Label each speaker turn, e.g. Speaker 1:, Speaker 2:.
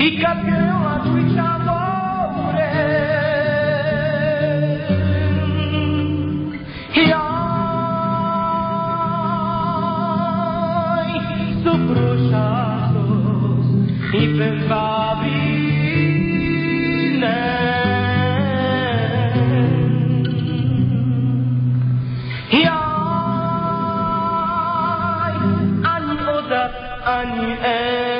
Speaker 1: i campeão aguitadores. bruciato impensabile. Jaj, ani odat, ani el.